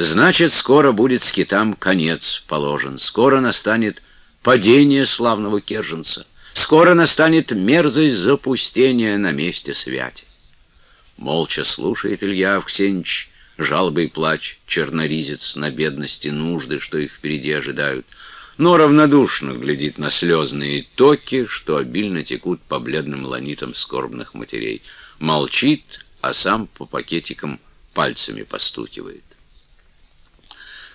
Значит, скоро будет скитам конец положен, скоро настанет падение славного Керженца, скоро настанет мерзость запустения на месте святи. Молча слушает Илья Авксеньевич жалобы и плач, черноризец на бедности нужды, что их впереди ожидают, но равнодушно глядит на слезные токи, что обильно текут по бледным ланитам скорбных матерей. Молчит, а сам по пакетикам пальцами постукивает.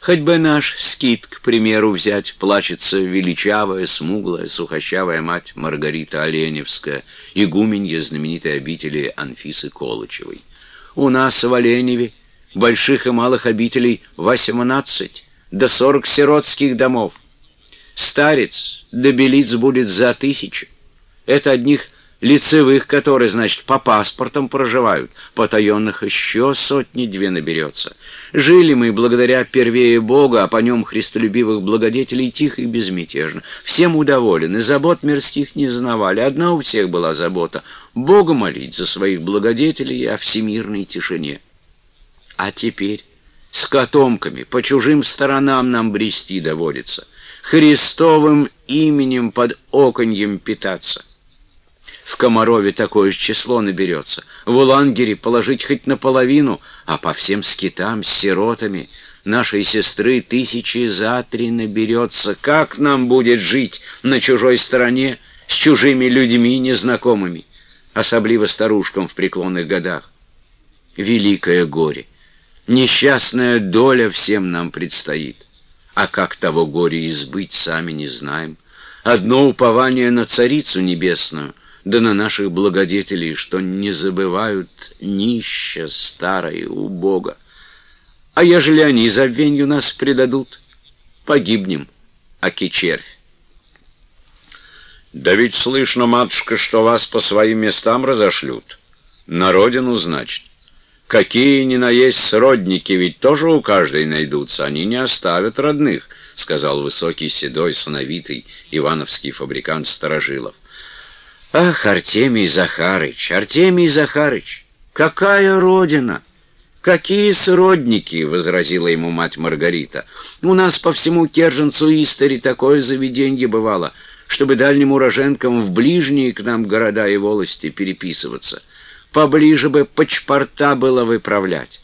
Хоть бы наш скит, к примеру, взять, плачется величавая, смуглая, сухощавая мать Маргарита Оленевская, игуменья знаменитой обители Анфисы Колычевой. У нас в Оленеве больших и малых обителей восемнадцать, до сорок сиротских домов. Старец до белиц будет за тысячу. Это одних лицевых, которые, значит, по паспортам проживают, потаенных еще сотни-две наберется. Жили мы благодаря первее Бога, а по нем христолюбивых благодетелей тихо и безмятежно. Всем удоволены, забот мирских не знавали. Одна у всех была забота — Бога молить за своих благодетелей о всемирной тишине. А теперь с котомками по чужим сторонам нам брести доводится, Христовым именем под оконьем питаться. В Комарове такое число наберется. В Улангере положить хоть наполовину, а по всем скитам с сиротами нашей сестры тысячи за три наберется. Как нам будет жить на чужой стороне с чужими людьми незнакомыми, особливо старушкам в преклонных годах? Великое горе, несчастная доля всем нам предстоит. А как того горя избыть, сами не знаем. Одно упование на Царицу Небесную — да на наших благодетелей, что не забывают нища старое у Бога. А ежели они забвенью нас предадут, погибнем, аки червь. Да ведь слышно, матушка, что вас по своим местам разошлют. На родину, значит. Какие ни на есть сродники, ведь тоже у каждой найдутся, они не оставят родных, — сказал высокий, седой, сыновитый ивановский фабрикант Старожилов. Ах, Артемий Захарыч, Артемий Захарыч, какая родина! «Какие сродники!» — возразила ему мать Маргарита. «У нас по всему Керженцу Истори такое заведенье бывало, чтобы дальним уроженкам в ближние к нам города и волости переписываться. Поближе бы почпорта было выправлять.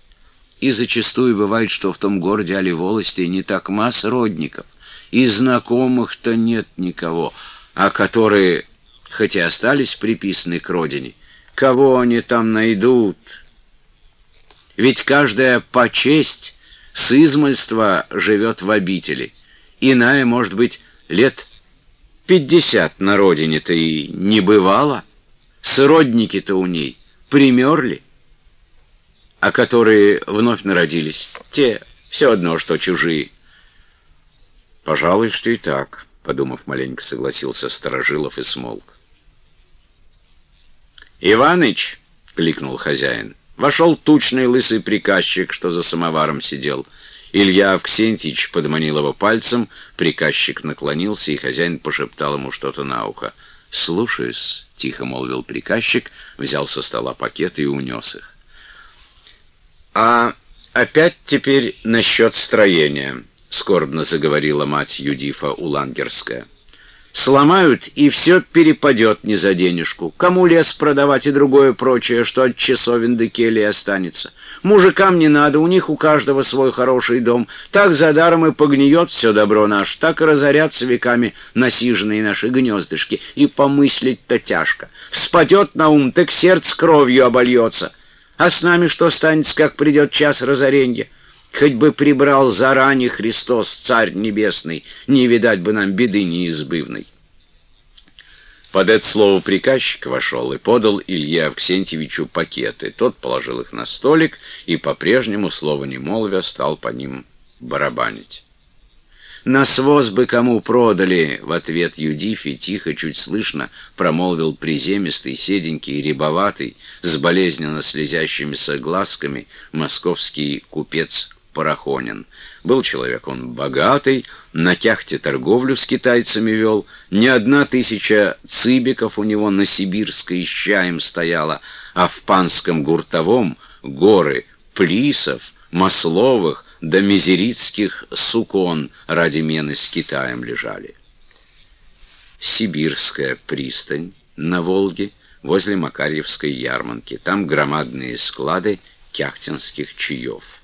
И зачастую бывает, что в том городе али волости не так масс родников, и знакомых-то нет никого, а которые хоть и остались приписаны к родине. Кого они там найдут? Ведь каждая почесть с измольства живет в обители. Иная, может быть, лет пятьдесят на родине-то и не бывало. Сродники-то у ней примерли. А которые вновь народились, те все одно, что чужие. Пожалуй, что и так, — подумав маленько, согласился Сторожилов и смолк. «Иваныч!» — кликнул хозяин. Вошел тучный лысый приказчик, что за самоваром сидел. Илья Авксентьевич подманил его пальцем, приказчик наклонился, и хозяин пошептал ему что-то на ухо. «Слушаюсь», — тихо молвил приказчик, взял со стола пакет и унес их. «А опять теперь насчет строения», — скорбно заговорила мать Юдифа Улангерская. Сломают, и все перепадет не за денежку. Кому лес продавать и другое прочее, что от часовен до кельи останется. Мужикам не надо, у них у каждого свой хороший дом. Так за даром и погниет все добро наше, так и разорятся веками насиженные наши гнездышки. И помыслить-то тяжко. Спадет на ум, так сердце кровью обольется. А с нами что станется, как придет час разоренья? Хоть бы прибрал заранее Христос, Царь Небесный, не видать бы нам беды неизбывной. Под это слово приказчик вошел и подал Илье Авксентьевичу пакеты. Тот положил их на столик и, по-прежнему, слова не молвя, стал по ним барабанить. «На своз бы кому продали!» — в ответ Юдифи тихо, чуть слышно, промолвил приземистый, седенький, рябоватый, с болезненно слезящимися глазками московский купец Парахонин. Был человек он богатый, на тяхте торговлю с китайцами вел, не одна тысяча цыбиков у него на Сибирской с чаем стояла, а в панском гуртовом горы плисов, масловых, до мизерицких сукон ради мены с Китаем лежали. Сибирская пристань на Волге возле Макарьевской ярмарки. Там громадные склады кяхтинских чаев.